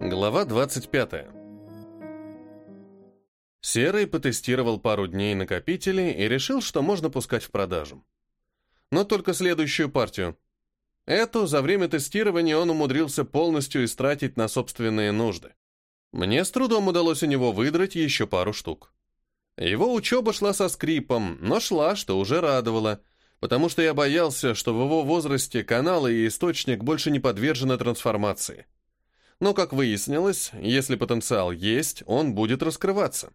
Глава 25. Серый потестировал пару дней накопители и решил, что можно пускать в продажу. Но только следующую партию. Эту за время тестирования он умудрился полностью истратить на собственные нужды. Мне с трудом удалось у него выдрать еще пару штук. Его учеба шла со скрипом, но шла, что уже радовало, потому что я боялся, что в его возрасте каналы и источник больше не подвержены трансформации. Но, как выяснилось, если потенциал есть, он будет раскрываться.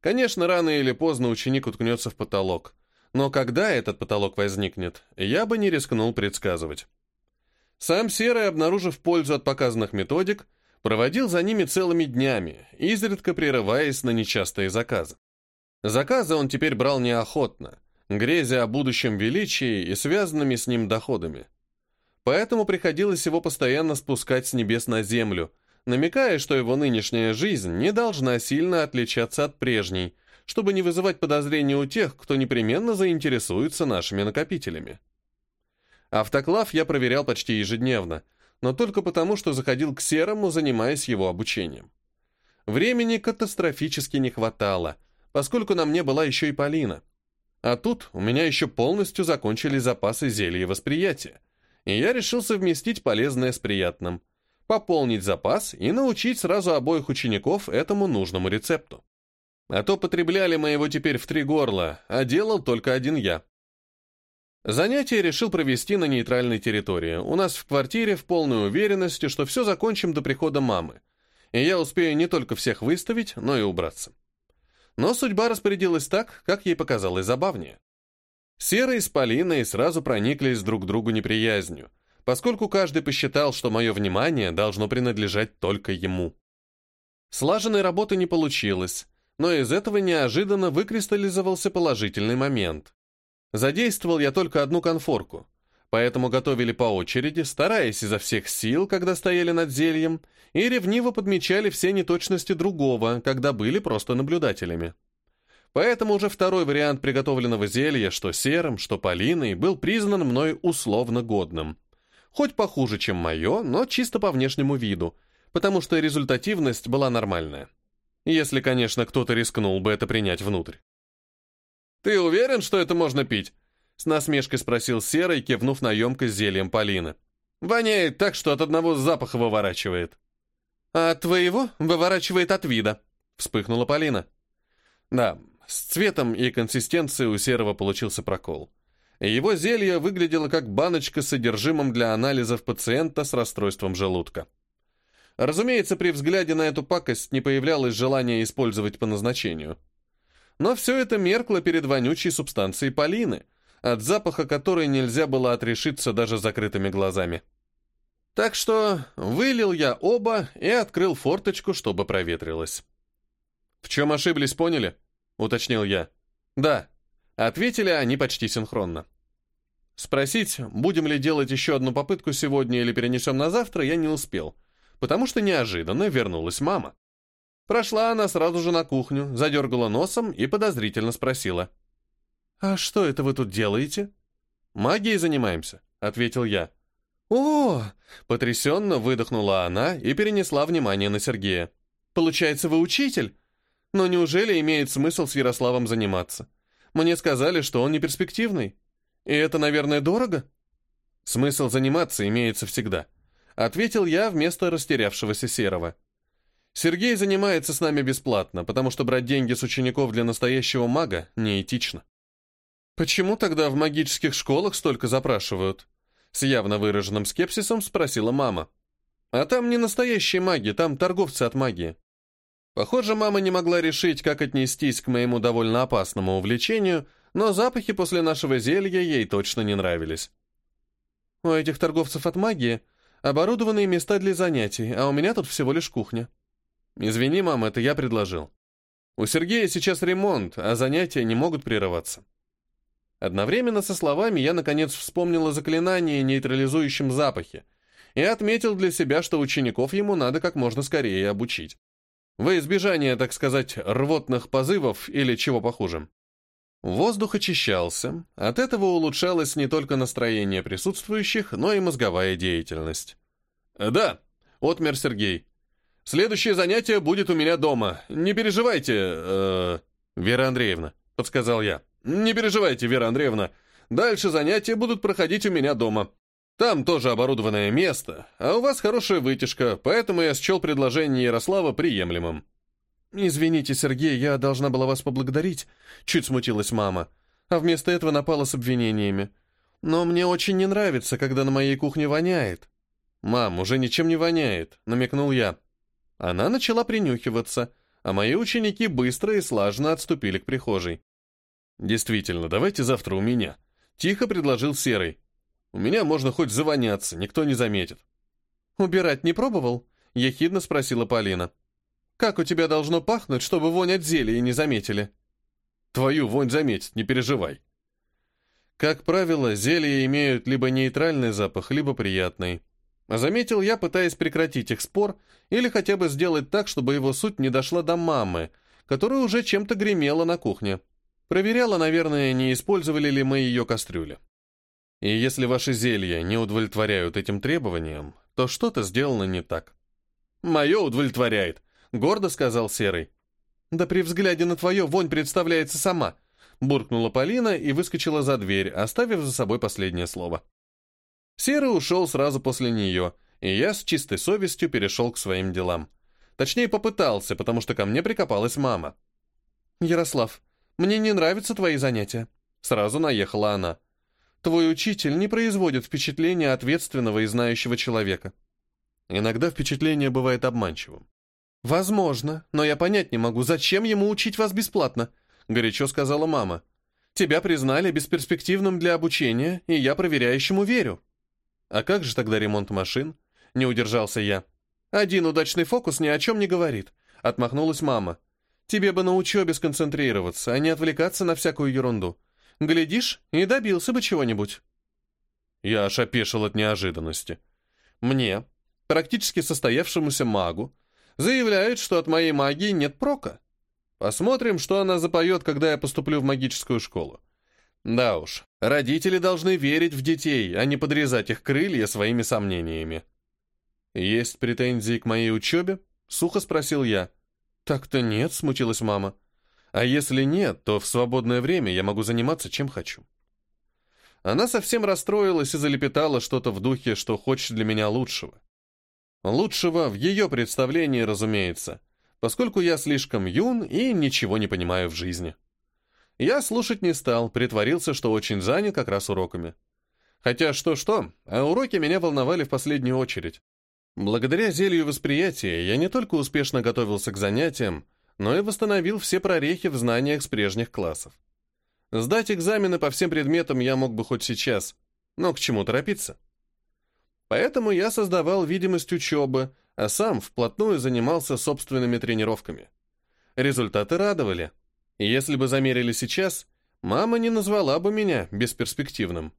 Конечно, рано или поздно ученик уткнется в потолок. Но когда этот потолок возникнет, я бы не рискнул предсказывать. Сам Серый, обнаружив пользу от показанных методик, проводил за ними целыми днями, изредка прерываясь на нечастые заказы. Заказы он теперь брал неохотно, грезя о будущем величии и связанными с ним доходами поэтому приходилось его постоянно спускать с небес на землю, намекая, что его нынешняя жизнь не должна сильно отличаться от прежней, чтобы не вызывать подозрения у тех, кто непременно заинтересуется нашими накопителями. Автоклав я проверял почти ежедневно, но только потому, что заходил к Серому, занимаясь его обучением. Времени катастрофически не хватало, поскольку на мне была еще и Полина. А тут у меня еще полностью закончились запасы зелья восприятия, и я решил совместить полезное с приятным, пополнить запас и научить сразу обоих учеников этому нужному рецепту. А то потребляли мы его теперь в три горла, а делал только один я. Занятие решил провести на нейтральной территории. У нас в квартире в полной уверенности, что все закончим до прихода мамы, и я успею не только всех выставить, но и убраться. Но судьба распорядилась так, как ей показалось забавнее. Серый с Полиной сразу прониклись друг к другу неприязнью, поскольку каждый посчитал, что мое внимание должно принадлежать только ему. Слаженной работы не получилось, но из этого неожиданно выкристаллизовался положительный момент. Задействовал я только одну конфорку, поэтому готовили по очереди, стараясь изо всех сил, когда стояли над зельем, и ревниво подмечали все неточности другого, когда были просто наблюдателями. Поэтому уже второй вариант приготовленного зелья, что серым, что полиной, был признан мной условно годным. Хоть похуже, чем мое, но чисто по внешнему виду, потому что результативность была нормальная. Если, конечно, кто-то рискнул бы это принять внутрь. «Ты уверен, что это можно пить?» С насмешкой спросил Серый, кивнув на емкость зельем Полины. «Воняет так, что от одного запаха выворачивает». «А от твоего выворачивает от вида», — вспыхнула Полина. «Да, с цветом и консистенцией у серого получился прокол. Его зелье выглядело как баночка с содержимым для анализов пациента с расстройством желудка. Разумеется, при взгляде на эту пакость не появлялось желания использовать по назначению. Но все это меркло перед вонючей субстанцией полины, от запаха которой нельзя было отрешиться даже закрытыми глазами. Так что вылил я оба и открыл форточку, чтобы проветрилось. В чем ошиблись, поняли? — уточнил я. «Да», — ответили они почти синхронно. Спросить, будем ли делать еще одну попытку сегодня или перенесем на завтра, я не успел, потому что неожиданно вернулась мама. Прошла она сразу же на кухню, задергала носом и подозрительно спросила. «А что это вы тут делаете?» «Магией занимаемся», — ответил я. «О!» — потрясенно выдохнула она и перенесла внимание на Сергея. «Получается, вы учитель? Но неужели имеет смысл с Ярославом заниматься? Мне сказали, что он не перспективный. И это, наверное, дорого? Смысл заниматься имеется всегда. Ответил я вместо растерявшегося Серого. Сергей занимается с нами бесплатно, потому что брать деньги с учеников для настоящего мага неэтично. Почему тогда в магических школах столько запрашивают? С явно выраженным скепсисом спросила мама. А там не настоящие маги, там торговцы от магии. Похоже, мама не могла решить, как отнестись к моему довольно опасному увлечению, но запахи после нашего зелья ей точно не нравились. У этих торговцев от магии оборудованные места для занятий, а у меня тут всего лишь кухня. Извини, мама, это я предложил. У Сергея сейчас ремонт, а занятия не могут прерываться. Одновременно со словами я, наконец, вспомнил о заклинании, нейтрализующем запахи, и отметил для себя, что учеников ему надо как можно скорее обучить. Во избежание, так сказать, рвотных позывов или чего похуже. Воздух очищался, от этого улучшалось не только настроение присутствующих, но и мозговая деятельность. «Да», — отмер Сергей. Следующее занятие будет у меня дома. Не переживайте, э, Вера Андреевна, подсказал я. Не переживайте, Вера Андреевна. Дальше занятия будут проходить у меня дома. Там тоже оборудованное место, а у вас хорошая вытяжка, поэтому я счел предложение Ярослава приемлемым». «Извините, Сергей, я должна была вас поблагодарить», — чуть смутилась мама, а вместо этого напала с обвинениями. «Но мне очень не нравится, когда на моей кухне воняет». «Мам, уже ничем не воняет», — намекнул я. Она начала принюхиваться, а мои ученики быстро и слаженно отступили к прихожей. «Действительно, давайте завтра у меня», — тихо предложил Серый. У меня можно хоть завоняться, никто не заметит. «Убирать не пробовал?» — ехидно спросила Полина. «Как у тебя должно пахнуть, чтобы вонь от зелья не заметили?» «Твою вонь заметит, не переживай». Как правило, зелья имеют либо нейтральный запах, либо приятный. Заметил я, пытаясь прекратить их спор, или хотя бы сделать так, чтобы его суть не дошла до мамы, которая уже чем-то гремела на кухне. Проверяла, наверное, не использовали ли мы ее кастрюли. И если ваши зелья не удовлетворяют этим требованиям, то что-то сделано не так. «Мое удовлетворяет», — гордо сказал Серый. «Да при взгляде на твое вонь представляется сама», — буркнула Полина и выскочила за дверь, оставив за собой последнее слово. Серый ушел сразу после нее, и я с чистой совестью перешел к своим делам. Точнее, попытался, потому что ко мне прикопалась мама. «Ярослав, мне не нравятся твои занятия», — сразу наехала она. Твой учитель не производит впечатления ответственного и знающего человека. Иногда впечатление бывает обманчивым. Возможно, но я понять не могу, зачем ему учить вас бесплатно, горячо сказала мама. Тебя признали бесперспективным для обучения, и я проверяющему верю. А как же тогда ремонт машин? Не удержался я. Один удачный фокус ни о чем не говорит, отмахнулась мама. Тебе бы на учебе сконцентрироваться, а не отвлекаться на всякую ерунду. Глядишь, и добился бы чего-нибудь. Я аж опешил от неожиданности. Мне, практически состоявшемуся магу, заявляют, что от моей магии нет прока. Посмотрим, что она запоет, когда я поступлю в магическую школу. Да уж, родители должны верить в детей, а не подрезать их крылья своими сомнениями. «Есть претензии к моей учебе?» — сухо спросил я. «Так-то нет», — смутилась мама. А если нет, то в свободное время я могу заниматься чем хочу. Она совсем расстроилась и залепетала что-то в духе, что хочет для меня лучшего. Лучшего в ее представлении, разумеется, поскольку я слишком юн и ничего не понимаю в жизни. Я слушать не стал, притворился, что очень занят как раз уроками. Хотя что-что, а уроки меня волновали в последнюю очередь. Благодаря зелью восприятия я не только успешно готовился к занятиям, но и восстановил все прорехи в знаниях с прежних классов. Сдать экзамены по всем предметам я мог бы хоть сейчас, но к чему торопиться? Поэтому я создавал видимость учебы, а сам вплотную занимался собственными тренировками. Результаты радовали. Если бы замерили сейчас, мама не назвала бы меня бесперспективным.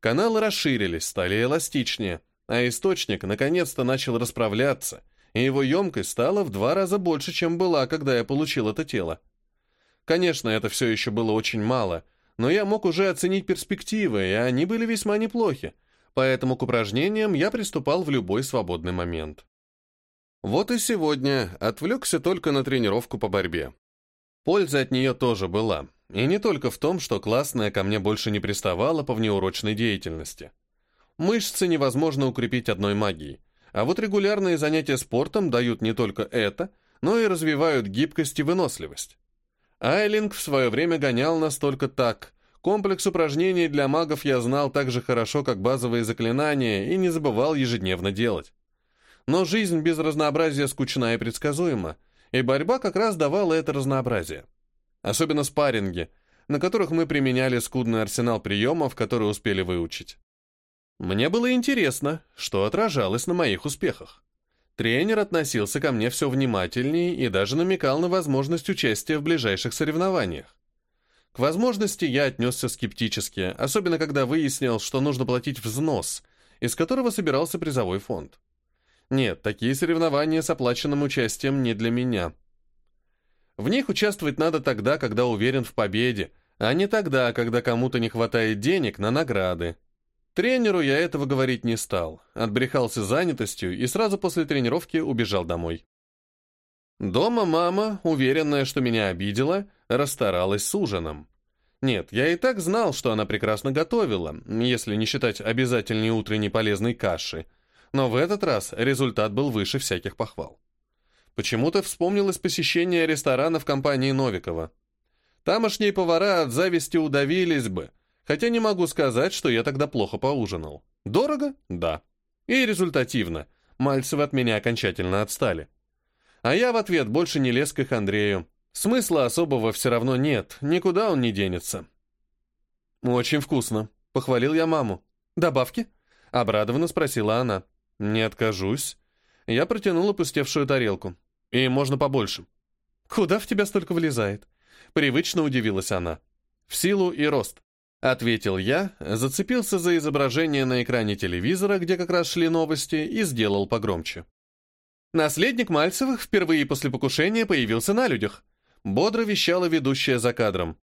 Каналы расширились, стали эластичнее, а источник наконец-то начал расправляться, и его емкость стала в два раза больше, чем была, когда я получил это тело. Конечно, это все еще было очень мало, но я мог уже оценить перспективы, и они были весьма неплохи, поэтому к упражнениям я приступал в любой свободный момент. Вот и сегодня отвлекся только на тренировку по борьбе. Польза от нее тоже была, и не только в том, что классная ко мне больше не приставала по внеурочной деятельности. Мышцы невозможно укрепить одной магией, а вот регулярные занятия спортом дают не только это, но и развивают гибкость и выносливость. Айлинг в свое время гонял нас только так. Комплекс упражнений для магов я знал так же хорошо, как базовые заклинания, и не забывал ежедневно делать. Но жизнь без разнообразия скучна и предсказуема, и борьба как раз давала это разнообразие. Особенно спарринги, на которых мы применяли скудный арсенал приемов, которые успели выучить. Мне было интересно, что отражалось на моих успехах. Тренер относился ко мне все внимательнее и даже намекал на возможность участия в ближайших соревнованиях. К возможности я отнесся скептически, особенно когда выяснил, что нужно платить взнос, из которого собирался призовой фонд. Нет, такие соревнования с оплаченным участием не для меня. В них участвовать надо тогда, когда уверен в победе, а не тогда, когда кому-то не хватает денег на награды. Тренеру я этого говорить не стал, отбрехался занятостью и сразу после тренировки убежал домой. Дома мама, уверенная, что меня обидела, расстаралась с ужином. Нет, я и так знал, что она прекрасно готовила, если не считать обязательной утренней полезной каши. Но в этот раз результат был выше всяких похвал. Почему-то вспомнилось посещение ресторана в компании Новикова. Тамошние повара от зависти удавились бы, хотя не могу сказать, что я тогда плохо поужинал. Дорого? Да. И результативно. Мальцевы от меня окончательно отстали. А я в ответ больше не лез к их Андрею. Смысла особого все равно нет, никуда он не денется. «Очень вкусно», — похвалил я маму. «Добавки?» — обрадованно спросила она. «Не откажусь». Я протянул опустевшую тарелку. «И можно побольше». «Куда в тебя столько влезает?» Привычно удивилась она. «В силу и рост», — ответил я, зацепился за изображение на экране телевизора, где как раз шли новости, и сделал погромче. Наследник Мальцевых впервые после покушения появился на людях бодро вещала ведущая за кадром.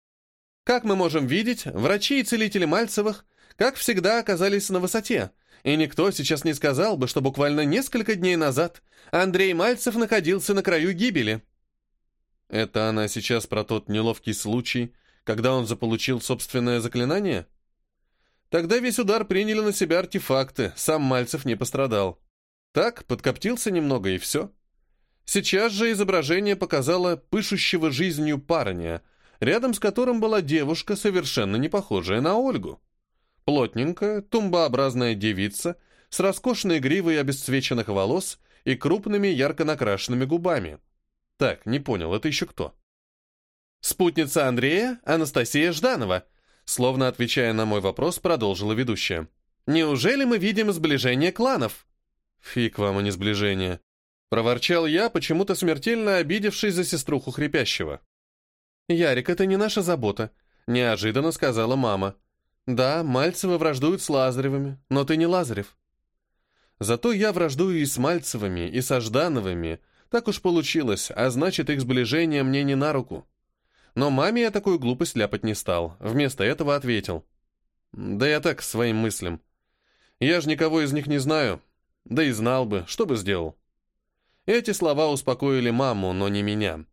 Как мы можем видеть, врачи и целители Мальцевых, как всегда, оказались на высоте, и никто сейчас не сказал бы, что буквально несколько дней назад Андрей Мальцев находился на краю гибели. Это она сейчас про тот неловкий случай, когда он заполучил собственное заклинание? Тогда весь удар приняли на себя артефакты, сам Мальцев не пострадал. Так, подкоптился немного и все. Сейчас же изображение показало пышущего жизнью парня, рядом с которым была девушка, совершенно не похожая на Ольгу. Плотненькая, тумбообразная девица с роскошной гривой обесцвеченных волос и крупными ярко накрашенными губами. Так, не понял, это еще кто? Спутница Андрея, Анастасия Жданова, словно отвечая на мой вопрос, продолжила ведущая. Неужели мы видим сближение кланов? Фиг вам, а не сближение. Проворчал я, почему-то смертельно обидевшись за сеструху хрипящего. «Ярик, это не наша забота», — неожиданно сказала мама. «Да, Мальцевы враждуют с Лазаревыми, но ты не Лазарев». «Зато я враждую и с Мальцевыми, и со Ждановыми. Так уж получилось, а значит, их сближение мне не на руку». Но маме я такую глупость ляпать не стал. Вместо этого ответил. «Да я так, своим мыслям. Я же никого из них не знаю. Да и знал бы, что бы сделал». Эти слова успокоили маму, но не меня.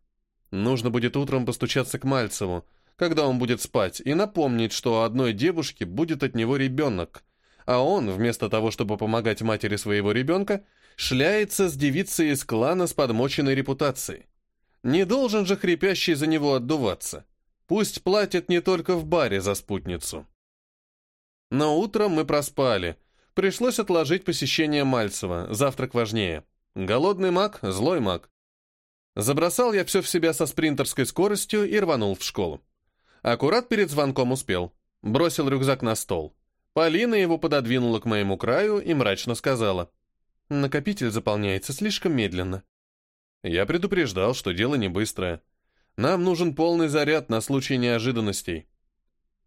Нужно будет утром постучаться к Мальцеву, когда он будет спать, и напомнить, что у одной девушки будет от него ребенок, а он, вместо того, чтобы помогать матери своего ребенка, шляется с девицей из клана с подмоченной репутацией. Не должен же хрипящий за него отдуваться. Пусть платит не только в баре за спутницу. Но утром мы проспали. Пришлось отложить посещение Мальцева, завтрак важнее. Голодный маг, злой маг. Забросал я все в себя со спринтерской скоростью и рванул в школу. Аккурат перед звонком успел. Бросил рюкзак на стол. Полина его пододвинула к моему краю и мрачно сказала. «Накопитель заполняется слишком медленно». Я предупреждал, что дело не быстрое. Нам нужен полный заряд на случай неожиданностей.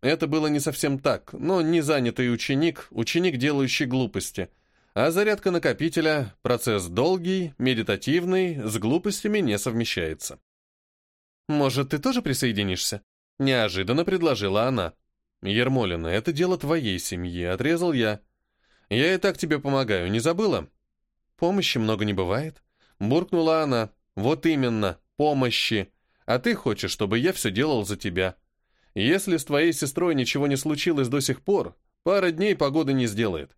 Это было не совсем так, но не занятый ученик, ученик, делающий глупости — а зарядка накопителя – процесс долгий, медитативный, с глупостями не совмещается. «Может, ты тоже присоединишься?» – неожиданно предложила она. «Ермолина, это дело твоей семьи», – отрезал я. «Я и так тебе помогаю, не забыла?» «Помощи много не бывает», – буркнула она. «Вот именно, помощи. А ты хочешь, чтобы я все делал за тебя. Если с твоей сестрой ничего не случилось до сих пор, пара дней погоды не сделает.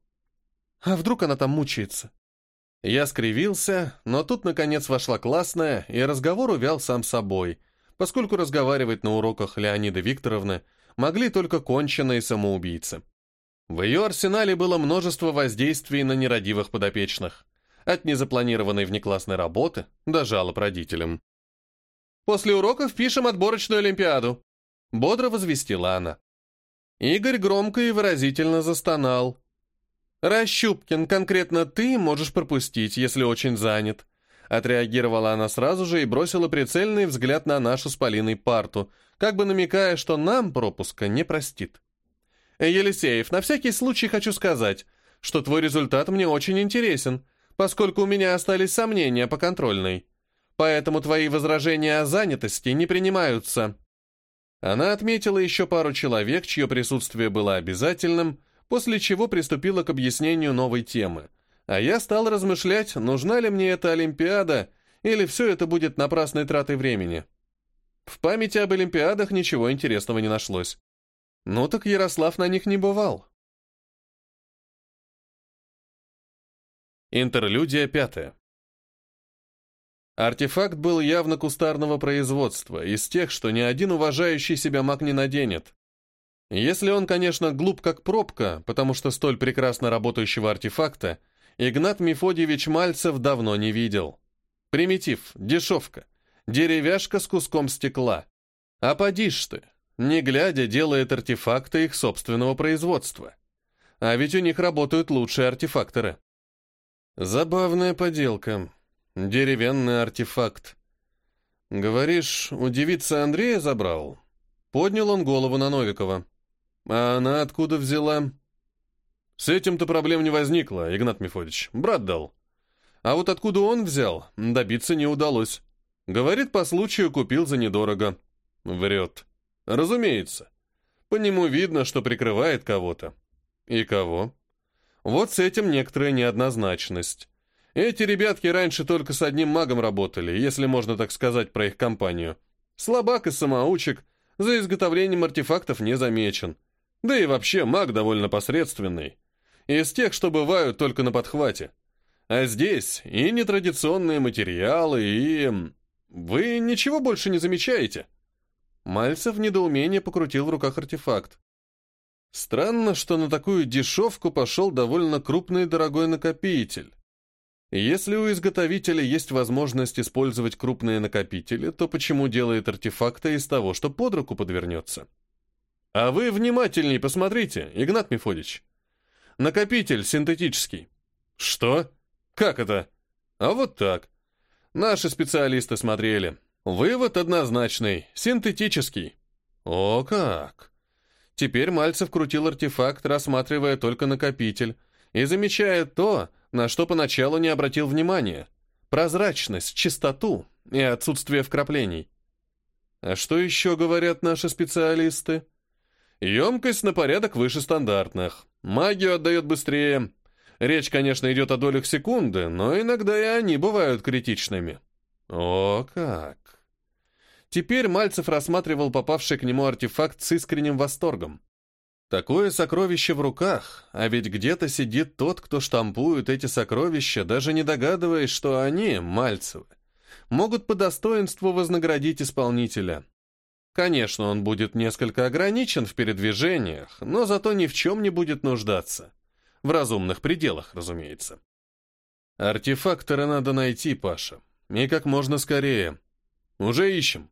А вдруг она там мучается? Я скривился, но тут, наконец, вошла классная, и разговор увял сам собой, поскольку разговаривать на уроках Леонида Викторовны могли только конченые самоубийцы. В ее арсенале было множество воздействий на нерадивых подопечных, от незапланированной внеклассной работы до жалоб родителям. «После уроков пишем отборочную олимпиаду», — бодро возвестила она. Игорь громко и выразительно застонал, «Рощупкин, конкретно ты можешь пропустить, если очень занят». Отреагировала она сразу же и бросила прицельный взгляд на нашу с Полиной парту, как бы намекая, что нам пропуска не простит. «Елисеев, на всякий случай хочу сказать, что твой результат мне очень интересен, поскольку у меня остались сомнения по контрольной. Поэтому твои возражения о занятости не принимаются». Она отметила еще пару человек, чье присутствие было обязательным, после чего приступила к объяснению новой темы. А я стал размышлять, нужна ли мне эта Олимпиада, или все это будет напрасной тратой времени. В памяти об Олимпиадах ничего интересного не нашлось. Ну так Ярослав на них не бывал. Интерлюдия пятая. Артефакт был явно кустарного производства, из тех, что ни один уважающий себя маг не наденет. Если он, конечно, глуп как пробка, потому что столь прекрасно работающего артефакта Игнат Мефодьевич Мальцев давно не видел. Примитив, дешевка, деревяшка с куском стекла. А поди ж ты, не глядя, делает артефакты их собственного производства. А ведь у них работают лучшие артефакторы. Забавная поделка, Деревянный артефакт. Говоришь, у девицы Андрея забрал? Поднял он голову на Новикова. А она откуда взяла? С этим-то проблем не возникло, Игнат Мефодич. Брат дал. А вот откуда он взял, добиться не удалось. Говорит, по случаю купил за недорого. Врет. Разумеется. По нему видно, что прикрывает кого-то. И кого? Вот с этим некоторая неоднозначность. Эти ребятки раньше только с одним магом работали, если можно так сказать про их компанию. Слабак и самоучек, за изготовлением артефактов не замечен. Да и вообще маг довольно посредственный. Из тех, что бывают только на подхвате. А здесь и нетрадиционные материалы, и... Вы ничего больше не замечаете?» Мальцев в недоумении покрутил в руках артефакт. Странно, что на такую дешевку пошел довольно крупный дорогой накопитель. Если у изготовителя есть возможность использовать крупные накопители, то почему делает артефакты из того, что под руку подвернется? А вы внимательней посмотрите, Игнат Мефодич. Накопитель синтетический. Что? Как это? А вот так. Наши специалисты смотрели. Вывод однозначный, синтетический. О как! Теперь Мальцев крутил артефакт, рассматривая только накопитель, и замечая то, на что поначалу не обратил внимания. Прозрачность, чистоту и отсутствие вкраплений. А что еще говорят наши специалисты? Емкость на порядок выше стандартных. Магию отдает быстрее. Речь, конечно, идет о долях секунды, но иногда и они бывают критичными. О, как! Теперь Мальцев рассматривал попавший к нему артефакт с искренним восторгом. Такое сокровище в руках, а ведь где-то сидит тот, кто штампует эти сокровища, даже не догадываясь, что они, Мальцевы, могут по достоинству вознаградить исполнителя. Конечно, он будет несколько ограничен в передвижениях, но зато ни в чем не будет нуждаться. В разумных пределах, разумеется. Артефактора надо найти, Паша. И как можно скорее. Уже ищем.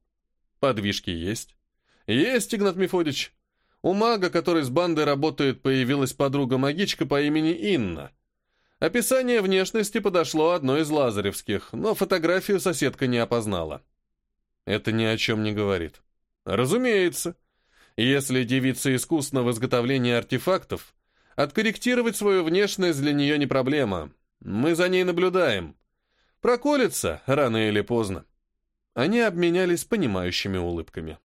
Подвижки есть? Есть, Игнат Мефодич. У мага, который с бандой работает, появилась подруга-магичка по имени Инна. Описание внешности подошло одной из лазаревских, но фотографию соседка не опознала. Это ни о чем не говорит. Разумеется. Если девица искусна в изготовлении артефактов, откорректировать свою внешность для нее не проблема. Мы за ней наблюдаем. Проколется рано или поздно. Они обменялись понимающими улыбками.